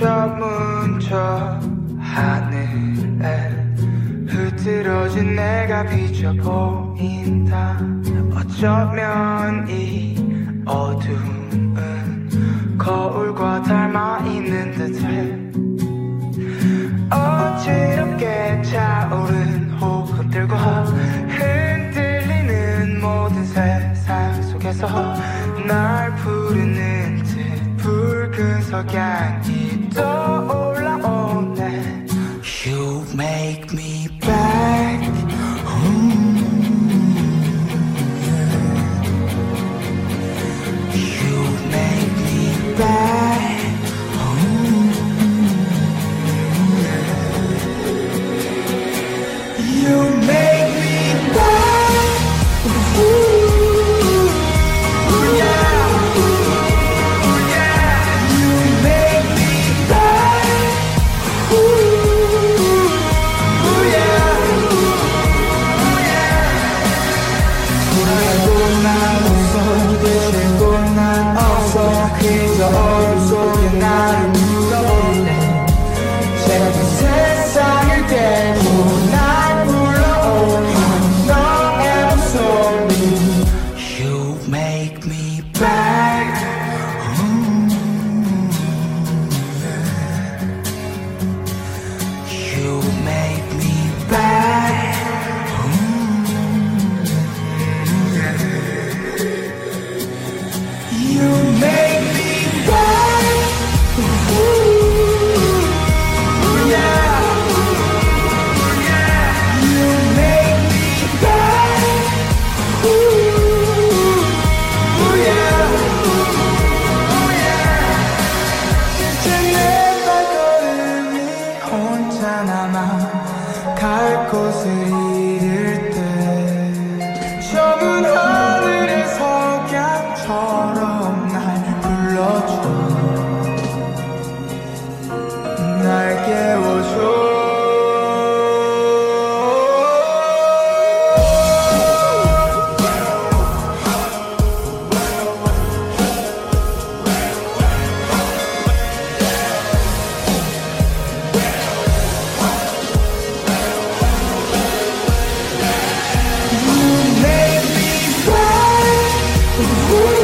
저 하늘에 흐트러진 내가 비쳐 보인다. 어쩌면 이 어둠은 거울과 닮아 있는 듯해. 어지럽게 차오른 호흡 들고 흔들리는 모든 세상 속에서 날 부르는 듯 붉은 석양 난 없어 되돌고 난 없어 그저 얼굴 속에 나를 묻어보네 새로운 세상을 깨고 날 불러오는 너의 목소리 You make me high, cause. Ooh.